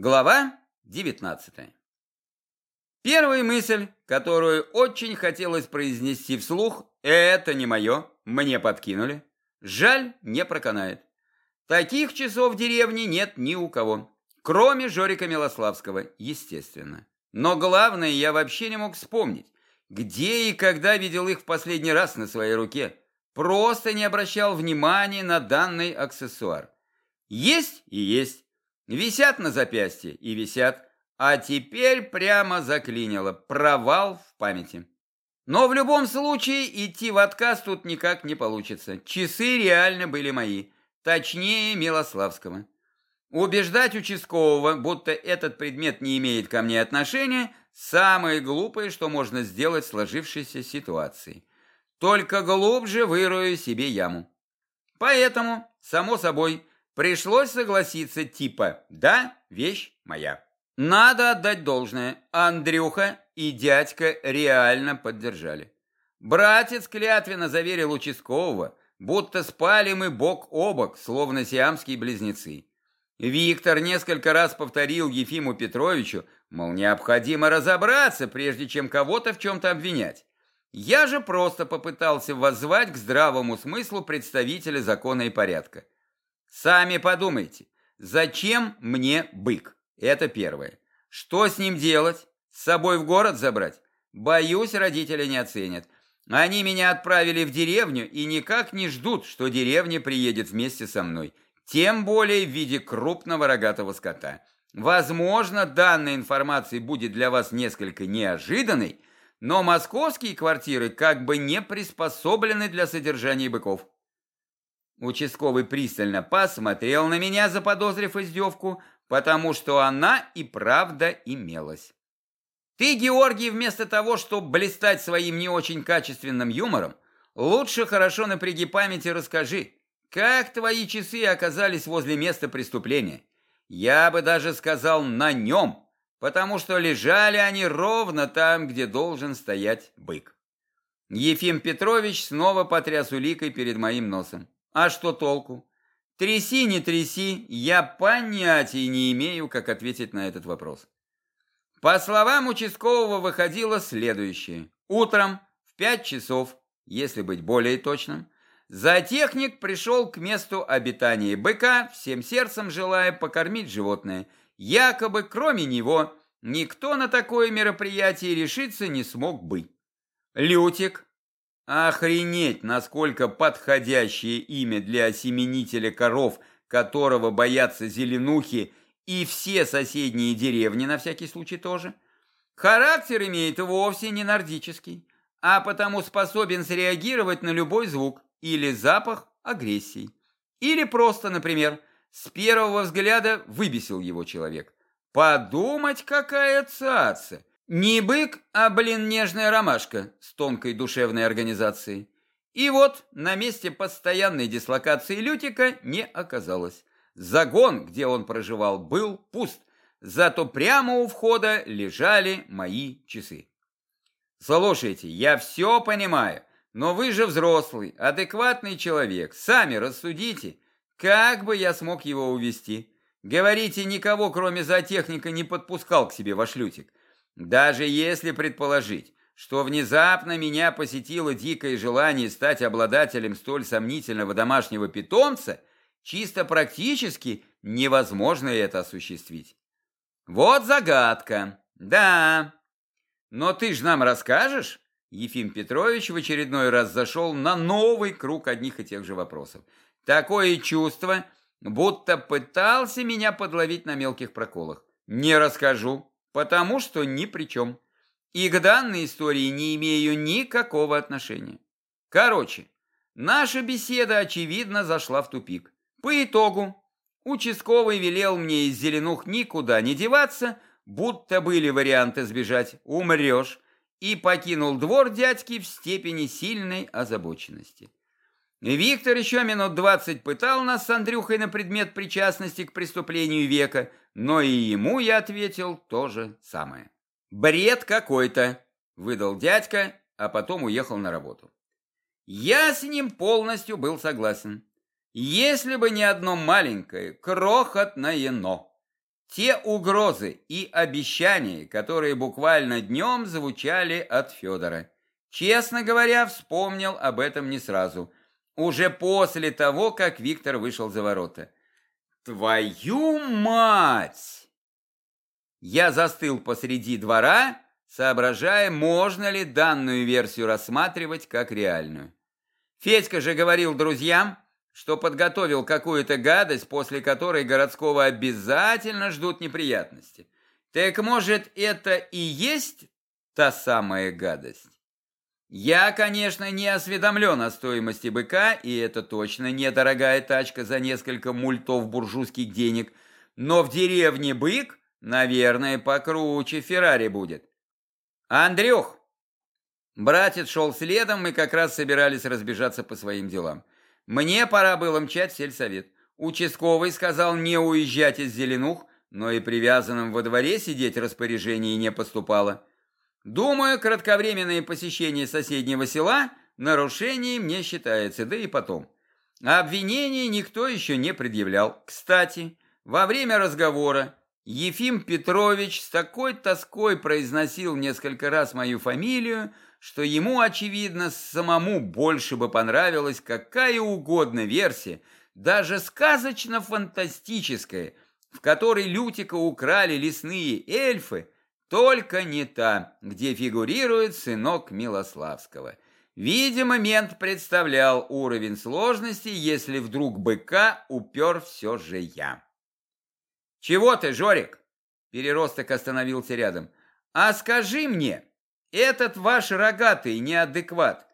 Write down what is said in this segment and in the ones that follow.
Глава 19. Первая мысль, которую очень хотелось произнести вслух, это не мое, мне подкинули. Жаль, не проканает. Таких часов в деревне нет ни у кого, кроме Жорика Милославского, естественно. Но главное, я вообще не мог вспомнить, где и когда видел их в последний раз на своей руке. Просто не обращал внимания на данный аксессуар. Есть и есть. Висят на запястье и висят. А теперь прямо заклинило. Провал в памяти. Но в любом случае идти в отказ тут никак не получится. Часы реально были мои. Точнее, Милославского. Убеждать участкового, будто этот предмет не имеет ко мне отношения, самое глупое, что можно сделать в сложившейся ситуации. Только глубже вырою себе яму. Поэтому, само собой, Пришлось согласиться типа «да, вещь моя». Надо отдать должное, Андрюха и дядька реально поддержали. Братец клятвенно заверил участкового, будто спали мы бок о бок, словно сиамские близнецы. Виктор несколько раз повторил Ефиму Петровичу, мол, необходимо разобраться, прежде чем кого-то в чем-то обвинять. Я же просто попытался воззвать к здравому смыслу представителя закона и порядка. Сами подумайте, зачем мне бык? Это первое. Что с ним делать? С собой в город забрать? Боюсь, родители не оценят. Они меня отправили в деревню и никак не ждут, что деревня приедет вместе со мной. Тем более в виде крупного рогатого скота. Возможно, данная информация будет для вас несколько неожиданной, но московские квартиры как бы не приспособлены для содержания быков. Участковый пристально посмотрел на меня, заподозрив издевку, потому что она и правда имелась. Ты, Георгий, вместо того, чтобы блистать своим не очень качественным юмором, лучше хорошо напряги память и расскажи, как твои часы оказались возле места преступления. Я бы даже сказал на нем, потому что лежали они ровно там, где должен стоять бык. Ефим Петрович снова потряс уликой перед моим носом. А что толку? Тряси, не тряси, я понятия не имею, как ответить на этот вопрос. По словам участкового выходило следующее. Утром в пять часов, если быть более точным, зоотехник пришел к месту обитания быка, всем сердцем желая покормить животное. Якобы, кроме него, никто на такое мероприятие решиться не смог бы. Лютик, Охренеть, насколько подходящее имя для осеменителя коров, которого боятся зеленухи и все соседние деревни на всякий случай тоже. Характер имеет вовсе не нордический, а потому способен среагировать на любой звук или запах агрессии. Или просто, например, с первого взгляда выбесил его человек. Подумать, какая цаца! Не бык, а, блин, нежная ромашка с тонкой душевной организацией. И вот на месте постоянной дислокации Лютика не оказалось. Загон, где он проживал, был пуст, зато прямо у входа лежали мои часы. Слушайте, я все понимаю, но вы же взрослый, адекватный человек, сами рассудите, как бы я смог его увести. Говорите, никого, кроме зоотехника, не подпускал к себе ваш Лютик. Даже если предположить, что внезапно меня посетило дикое желание стать обладателем столь сомнительного домашнего питомца, чисто практически невозможно это осуществить. Вот загадка. Да. Но ты же нам расскажешь? Ефим Петрович в очередной раз зашел на новый круг одних и тех же вопросов. Такое чувство, будто пытался меня подловить на мелких проколах. Не расскажу потому что ни при чем. И к данной истории не имею никакого отношения. Короче, наша беседа, очевидно, зашла в тупик. По итогу, участковый велел мне из зеленух никуда не деваться, будто были варианты сбежать «умрешь», и покинул двор дядьки в степени сильной озабоченности. Виктор еще минут двадцать пытал нас с Андрюхой на предмет причастности к преступлению века, но и ему я ответил то же самое. «Бред какой-то», — выдал дядька, а потом уехал на работу. Я с ним полностью был согласен. Если бы не одно маленькое, крохотное «но». Те угрозы и обещания, которые буквально днем звучали от Федора. Честно говоря, вспомнил об этом не сразу. Уже после того, как Виктор вышел за ворота. «Твою мать!» Я застыл посреди двора, соображая, можно ли данную версию рассматривать как реальную. Федька же говорил друзьям, что подготовил какую-то гадость, после которой городского обязательно ждут неприятности. Так может, это и есть та самая гадость? Я, конечно, не осведомлен о стоимости быка, и это точно недорогая тачка за несколько мультов буржуйских денег, но в деревне бык, наверное, покруче Феррари будет. Андрюх! Братец шел следом, мы как раз собирались разбежаться по своим делам. Мне пора было мчать в сельсовет. Участковый сказал не уезжать из Зеленух, но и привязанным во дворе сидеть распоряжение не поступало. Думаю, кратковременное посещение соседнего села нарушением не считается, да и потом. Обвинений никто еще не предъявлял. Кстати, во время разговора Ефим Петрович с такой тоской произносил несколько раз мою фамилию, что ему, очевидно, самому больше бы понравилась какая угодно версия, даже сказочно-фантастическая, в которой Лютика украли лесные эльфы, только не та, где фигурирует сынок Милославского. Видимо, мент представлял уровень сложности, если вдруг быка упер все же я. «Чего ты, Жорик?» Переросток остановился рядом. «А скажи мне, этот ваш рогатый неадекват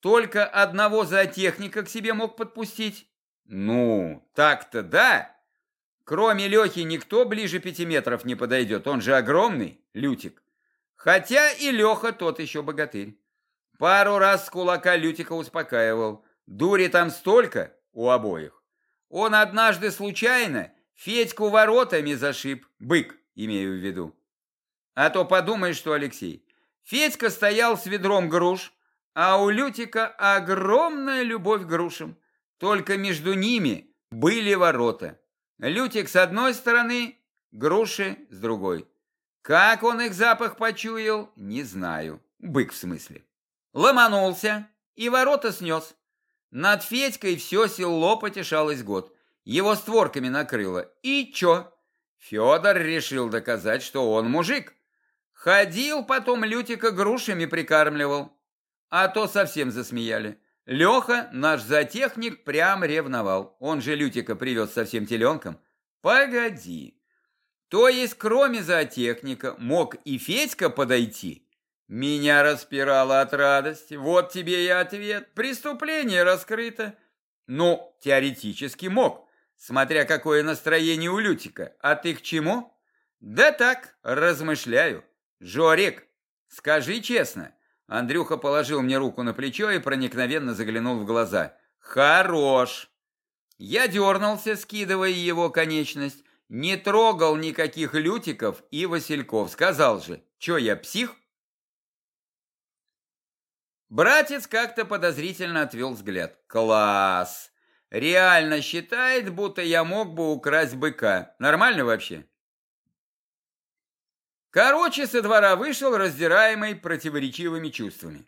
только одного зоотехника к себе мог подпустить? Ну, так-то да. Кроме Лехи никто ближе пяти метров не подойдет, он же огромный, Лютик. Хотя и Леха тот еще богатырь. Пару раз с кулака Лютика успокаивал. Дури там столько у обоих. Он однажды случайно Федьку воротами зашиб, бык, имею в виду. А то подумаешь, что Алексей. Федька стоял с ведром груш, а у Лютика огромная любовь к грушам. Только между ними были ворота. Лютик с одной стороны, груши с другой. Как он их запах почуял, не знаю. Бык в смысле. Ломанулся и ворота снес. Над Федькой все село потешалось год. Его створками накрыло. И чё? Федор решил доказать, что он мужик. Ходил потом Лютика грушами прикармливал. А то совсем засмеяли. Леха, наш зоотехник, прям ревновал. Он же Лютика привез со всем теленком. Погоди. То есть, кроме зоотехника, мог и Федька подойти? Меня распирало от радости. Вот тебе и ответ. Преступление раскрыто. Ну, теоретически мог, смотря какое настроение у Лютика. А ты к чему? Да так, размышляю. «Жорик, скажи честно». Андрюха положил мне руку на плечо и проникновенно заглянул в глаза. «Хорош!» Я дернулся, скидывая его конечность, не трогал никаких лютиков и васильков. Сказал же, что я псих? Братец как-то подозрительно отвел взгляд. Класс! Реально считает, будто я мог бы украсть быка. Нормально вообще? Короче, со двора вышел раздираемый противоречивыми чувствами.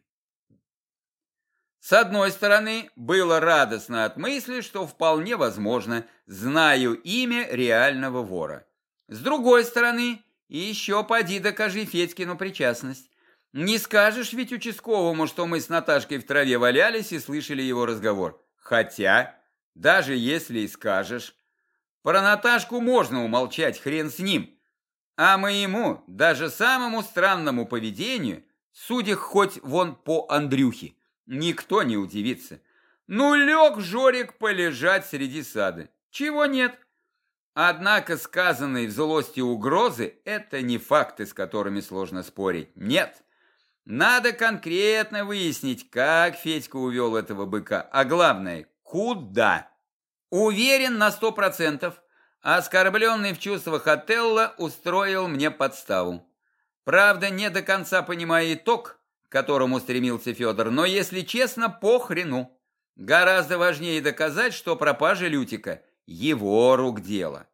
С одной стороны, было радостно от мысли, что вполне возможно, знаю имя реального вора. С другой стороны, еще поди докажи Федькину причастность. Не скажешь ведь участковому, что мы с Наташкой в траве валялись и слышали его разговор. Хотя, даже если и скажешь, про Наташку можно умолчать, хрен с ним. А моему, даже самому странному поведению, судя хоть вон по Андрюхе, никто не удивится. Ну, лег Жорик полежать среди сада. Чего нет? Однако сказанные в злости угрозы – это не факты, с которыми сложно спорить. Нет. Надо конкретно выяснить, как Федька увел этого быка, а главное – куда. Уверен на сто процентов, Оскорбленный в чувствах Отелло устроил мне подставу. Правда, не до конца понимая итог, к которому стремился Федор, но, если честно, похрену. Гораздо важнее доказать, что пропажа Лютика – его рук дело.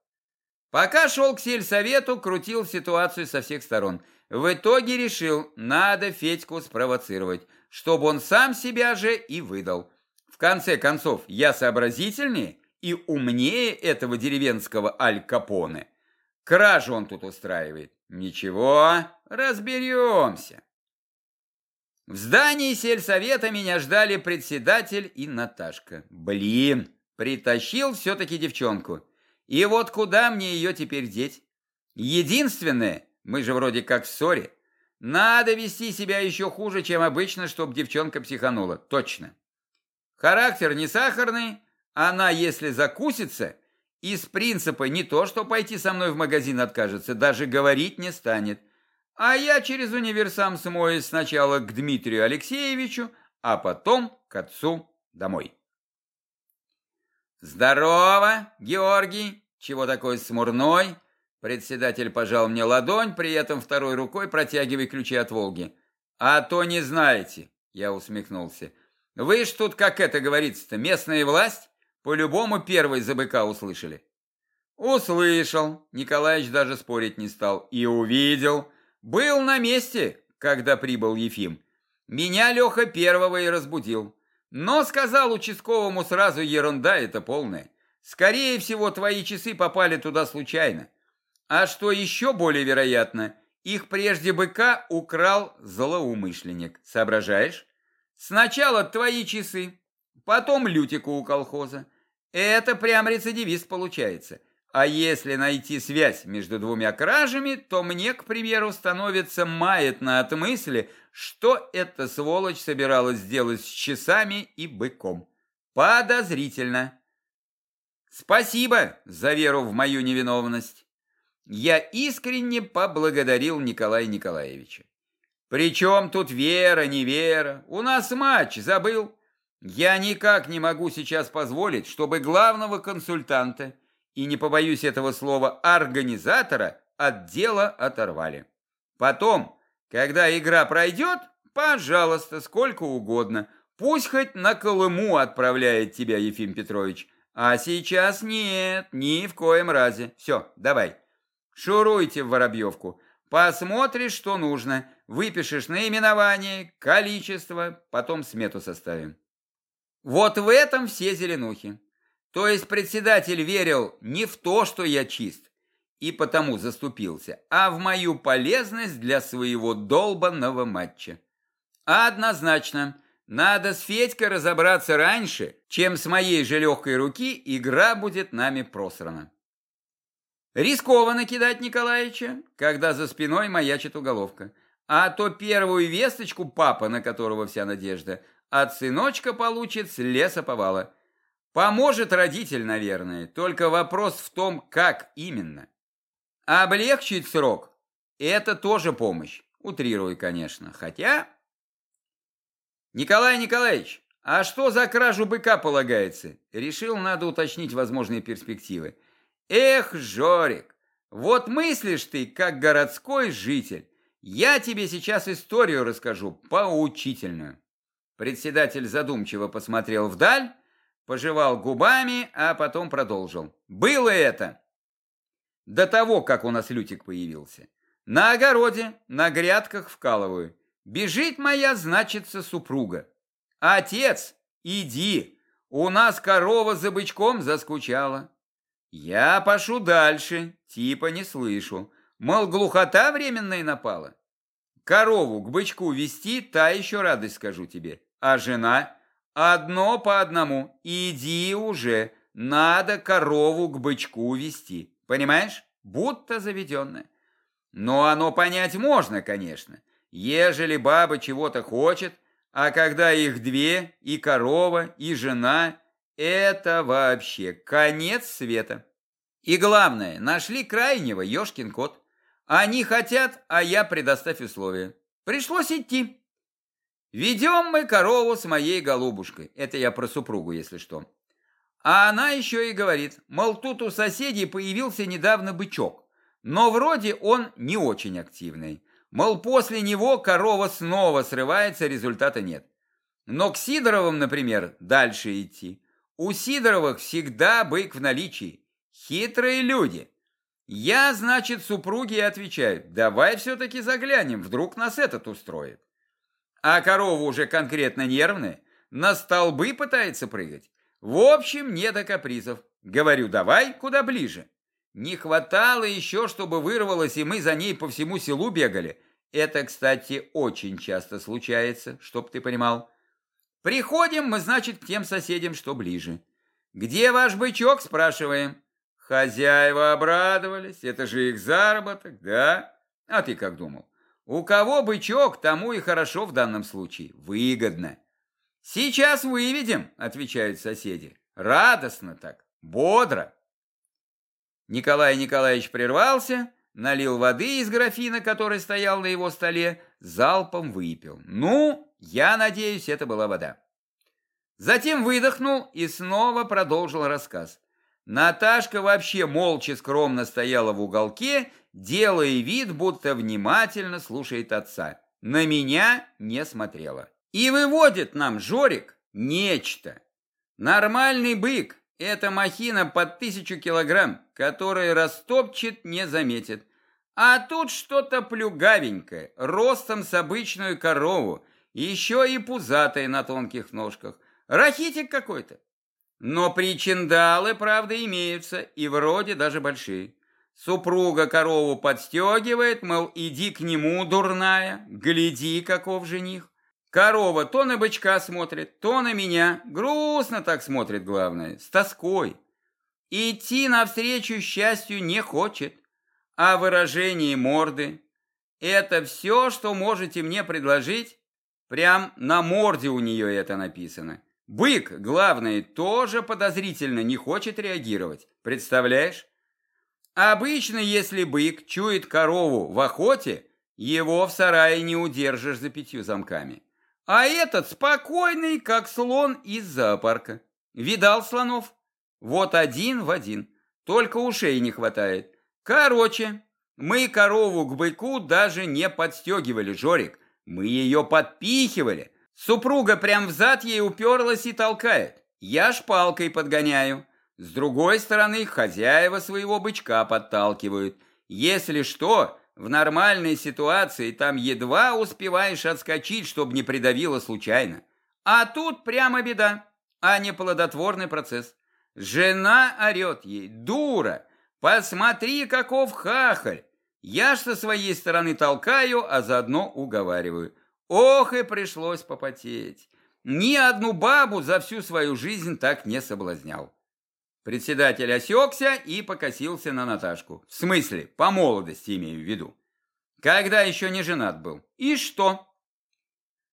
Пока шел к сельсовету, крутил ситуацию со всех сторон. В итоге решил, надо Федьку спровоцировать, чтобы он сам себя же и выдал. В конце концов, я сообразительнее и умнее этого деревенского Аль Капоне. Кражу он тут устраивает. Ничего, разберемся. В здании сельсовета меня ждали председатель и Наташка. Блин, притащил все-таки девчонку. И вот куда мне ее теперь деть? Единственное, мы же вроде как в ссоре, надо вести себя еще хуже, чем обычно, чтобы девчонка психанула. Точно. Характер не сахарный, она, если закусится, из принципа не то, что пойти со мной в магазин откажется, даже говорить не станет. А я через универсам смоюсь сначала к Дмитрию Алексеевичу, а потом к отцу домой. «Здорово, Георгий! Чего такой смурной?» Председатель пожал мне ладонь, при этом второй рукой протягивая ключи от «Волги». «А то не знаете», — я усмехнулся. «Вы ж тут, как это говорится-то, местная власть? По-любому первый за быка услышали». «Услышал», — Николаевич даже спорить не стал. «И увидел. Был на месте, когда прибыл Ефим. Меня Леха первого и разбудил. Но сказал участковому сразу ерунда это полная. Скорее всего, твои часы попали туда случайно. А что еще более вероятно, их прежде быка украл злоумышленник. Соображаешь? Сначала твои часы, потом лютику у колхоза. Это прям рецидивист получается. А если найти связь между двумя кражами, то мне, к примеру, становится маятно от мысли, что эта сволочь собиралась сделать с часами и быком. Подозрительно. Спасибо за веру в мою невиновность. Я искренне поблагодарил Николая Николаевича. Причем тут вера, не вера? У нас матч, забыл? Я никак не могу сейчас позволить, чтобы главного консультанта и не побоюсь этого слова, организатора от дела оторвали. Потом, когда игра пройдет, пожалуйста, сколько угодно, пусть хоть на Колыму отправляет тебя Ефим Петрович, а сейчас нет, ни в коем разе. Все, давай, шуруйте в Воробьевку, посмотришь, что нужно, выпишешь наименование, количество, потом смету составим. Вот в этом все зеленухи. То есть председатель верил не в то, что я чист, и потому заступился, а в мою полезность для своего долбанного матча. Однозначно, надо с Федькой разобраться раньше, чем с моей же легкой руки игра будет нами просрана. Рискованно кидать Николаевича, когда за спиной маячит уголовка. А то первую весточку папа, на которого вся надежда, от сыночка получит с леса повала. Поможет родитель, наверное, только вопрос в том, как именно. Облегчить срок – это тоже помощь. Утрирую, конечно, хотя... Николай Николаевич, а что за кражу быка полагается? Решил, надо уточнить возможные перспективы. Эх, Жорик, вот мыслишь ты, как городской житель. Я тебе сейчас историю расскажу, поучительную. Председатель задумчиво посмотрел вдаль, пожевал губами, а потом продолжил. Было это до того, как у нас Лютик появился. На огороде, на грядках вкалываю. Бежит моя, значится, супруга. Отец, иди, у нас корова за бычком заскучала. Я пошу дальше, типа не слышу. Мол, глухота временная напала. Корову к бычку вести, та еще радость, скажу тебе. А жена Одно по одному. Иди уже. Надо корову к бычку вести. Понимаешь? Будто заведенная. Но оно понять можно, конечно. Ежели баба чего-то хочет, а когда их две, и корова, и жена, это вообще конец света. И главное, нашли крайнего, ешкин кот. Они хотят, а я предоставь условия. Пришлось идти. Ведем мы корову с моей голубушкой. Это я про супругу, если что. А она еще и говорит, мол, тут у соседей появился недавно бычок. Но вроде он не очень активный. Мол, после него корова снова срывается, результата нет. Но к Сидоровым, например, дальше идти. У Сидоровых всегда бык в наличии. Хитрые люди. Я, значит, супруге отвечаю, давай все-таки заглянем, вдруг нас этот устроит. А корова уже конкретно нервная, на столбы пытается прыгать. В общем, не до капризов. Говорю, давай куда ближе. Не хватало еще, чтобы вырвалась, и мы за ней по всему селу бегали. Это, кстати, очень часто случается, чтоб ты понимал. Приходим мы, значит, к тем соседям, что ближе. «Где ваш бычок?» – спрашиваем. Хозяева обрадовались, это же их заработок, да? А ты как думал? У кого бычок, тому и хорошо в данном случае, выгодно. Сейчас выведем, отвечают соседи. Радостно так, бодро. Николай Николаевич прервался, налил воды из графина, который стоял на его столе, залпом выпил. Ну, я надеюсь, это была вода. Затем выдохнул и снова продолжил рассказ. Наташка вообще молча скромно стояла в уголке, делая вид, будто внимательно слушает отца. На меня не смотрела. И выводит нам Жорик нечто. Нормальный бык – это махина под тысячу килограмм, который растопчет, не заметит. А тут что-то плюгавенькое, ростом с обычную корову, еще и пузатое на тонких ножках. Рахитик какой-то. Но причиндалы, правда, имеются, и вроде даже большие. Супруга корову подстегивает, мол, иди к нему, дурная, гляди, каков жених. Корова то на бычка смотрит, то на меня, грустно так смотрит, главное, с тоской. Идти навстречу счастью не хочет, а выражение морды – это все, что можете мне предложить, прям на морде у нее это написано. Бык, главное, тоже подозрительно не хочет реагировать. Представляешь? Обычно, если бык чует корову в охоте, его в сарае не удержишь за пятью замками. А этот спокойный, как слон из зоопарка. Видал слонов? Вот один в один. Только ушей не хватает. Короче, мы корову к быку даже не подстегивали, Жорик. Мы ее подпихивали, Супруга прям взад ей уперлась и толкает. Я шпалкой подгоняю. С другой стороны, хозяева своего бычка подталкивают. Если что, в нормальной ситуации там едва успеваешь отскочить, чтобы не придавило случайно. А тут прямо беда, а не плодотворный процесс. Жена орет ей, дура, посмотри, каков хахаль. Я ж со своей стороны толкаю, а заодно уговариваю. Ох, и пришлось попотеть. Ни одну бабу за всю свою жизнь так не соблазнял. Председатель осекся и покосился на Наташку. В смысле, по молодости имею в виду. Когда еще не женат был. И что?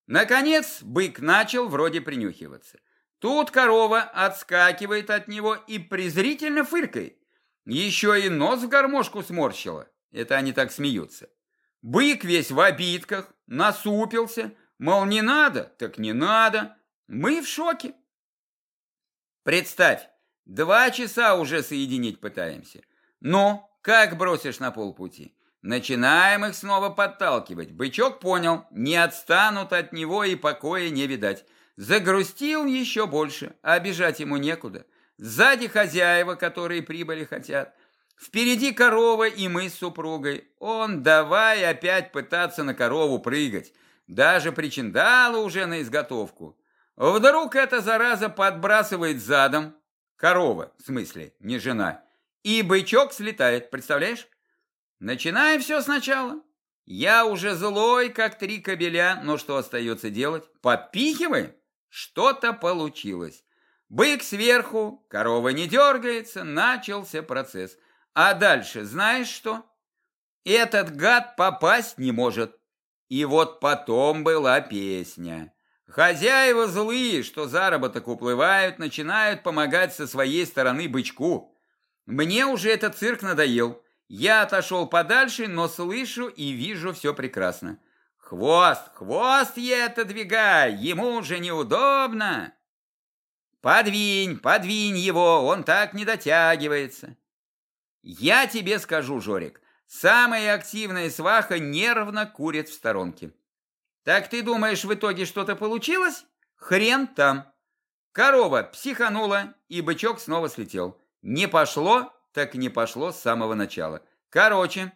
Наконец, бык начал вроде принюхиваться. Тут корова отскакивает от него и презрительно фыркает. Еще и нос в гармошку сморщила. Это они так смеются. Бык весь в обидках, насупился, мол, не надо, так не надо. Мы в шоке. Представь, два часа уже соединить пытаемся. Но как бросишь на полпути? Начинаем их снова подталкивать. Бычок понял, не отстанут от него и покоя не видать. Загрустил еще больше, а бежать ему некуда. Сзади хозяева, которые прибыли хотят. Впереди корова и мы с супругой. Он давай опять пытаться на корову прыгать. Даже причиндала уже на изготовку. Вдруг эта зараза подбрасывает задом. Корова, в смысле, не жена. И бычок слетает, представляешь? Начинаем все сначала. Я уже злой, как три кобеля, но что остается делать? Подпихиваем? Что-то получилось. Бык сверху, корова не дергается, начался процесс – а дальше знаешь что? Этот гад попасть не может. И вот потом была песня. Хозяева злые, что заработок уплывают, начинают помогать со своей стороны бычку. Мне уже этот цирк надоел. Я отошел подальше, но слышу и вижу все прекрасно. Хвост, хвост ей отодвигай, ему уже неудобно. Подвинь, подвинь его, он так не дотягивается. Я тебе скажу, Жорик, самая активная сваха нервно курит в сторонке. Так ты думаешь, в итоге что-то получилось? Хрен там. Корова психанула, и бычок снова слетел. Не пошло, так не пошло с самого начала. Короче,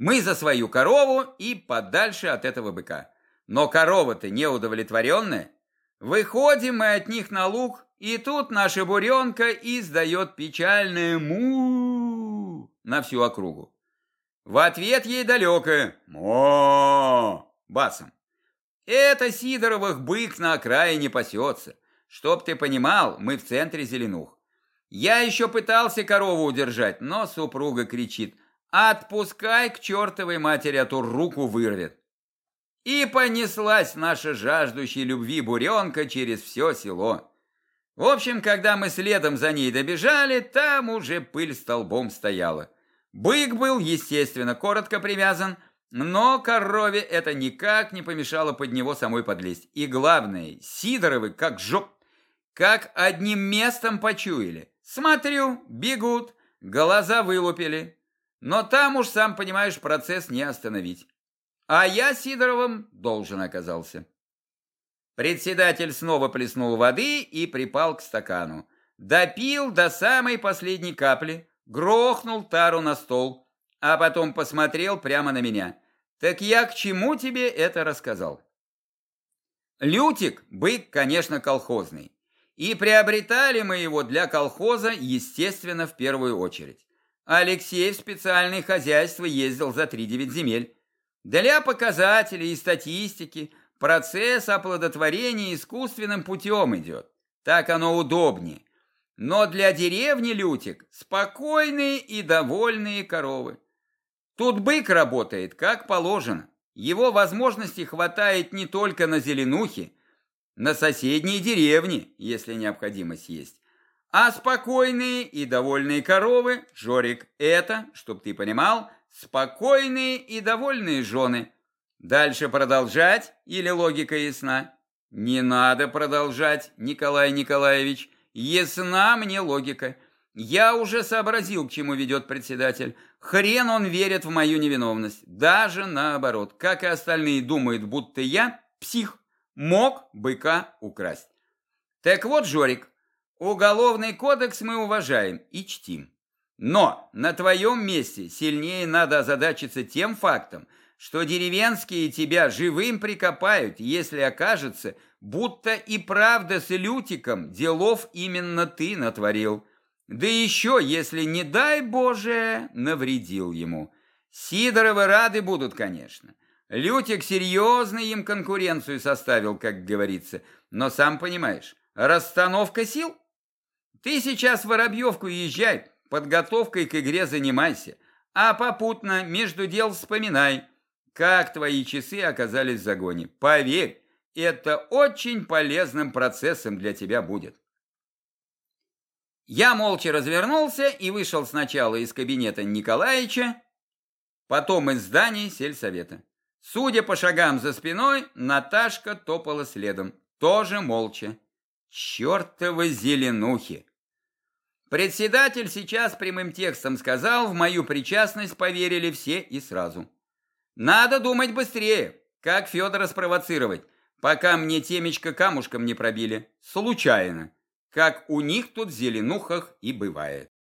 мы за свою корову и подальше от этого быка. Но корова-то неудовлетворенная. Выходим мы от них на луг, и тут наша буренка издает печальное му на всю округу. В ответ ей далекое мо басом. Это Сидоровых бык на окраине пасется. Чтоб ты понимал, мы в центре зеленух. Я еще пытался корову удержать, но супруга кричит «Отпускай к чертовой матери, а то руку вырвет». И понеслась наша жаждущая любви буренка через все село. В общем, когда мы следом за ней добежали, там уже пыль столбом стояла. Бык был, естественно, коротко привязан, но корове это никак не помешало под него самой подлезть. И главное, Сидоровы как жоп, как одним местом почуяли. Смотрю, бегут, глаза вылупили. Но там уж, сам понимаешь, процесс не остановить. А я Сидоровым должен оказался. Председатель снова плеснул воды и припал к стакану. Допил до самой последней капли, грохнул тару на стол, а потом посмотрел прямо на меня. Так я к чему тебе это рассказал? Лютик – бык, конечно, колхозный. И приобретали мы его для колхоза, естественно, в первую очередь. Алексей в специальное хозяйство ездил за 3-9 земель. Для показателей и статистики процесс оплодотворения искусственным путем идет. Так оно удобнее. Но для деревни Лютик спокойные и довольные коровы. Тут бык работает как положено. Его возможностей хватает не только на зеленухе, на соседние деревни, если необходимость есть. А спокойные и довольные коровы, Жорик, это, чтоб ты понимал, спокойные и довольные жены. Дальше продолжать или логика ясна? Не надо продолжать, Николай Николаевич. Ясна мне логика. Я уже сообразил, к чему ведет председатель. Хрен он верит в мою невиновность. Даже наоборот, как и остальные думают, будто я псих, мог быка украсть. Так вот, Жорик, Уголовный кодекс мы уважаем и чтим. Но на твоем месте сильнее надо озадачиться тем фактом, что деревенские тебя живым прикопают, если окажется, будто и правда с Лютиком делов именно ты натворил. Да еще, если, не дай Боже, навредил ему. Сидоровы рады будут, конечно. Лютик серьезно им конкуренцию составил, как говорится. Но сам понимаешь, расстановка сил – ты сейчас в Воробьевку езжай, подготовкой к игре занимайся, а попутно между дел вспоминай, как твои часы оказались в загоне. Поверь, это очень полезным процессом для тебя будет. Я молча развернулся и вышел сначала из кабинета Николаевича, потом из здания сельсовета. Судя по шагам за спиной, Наташка топала следом, тоже молча. Чертовы зеленухи! Председатель сейчас прямым текстом сказал, в мою причастность поверили все и сразу. Надо думать быстрее, как Федора спровоцировать, пока мне темечко камушком не пробили. Случайно, как у них тут в зеленухах и бывает.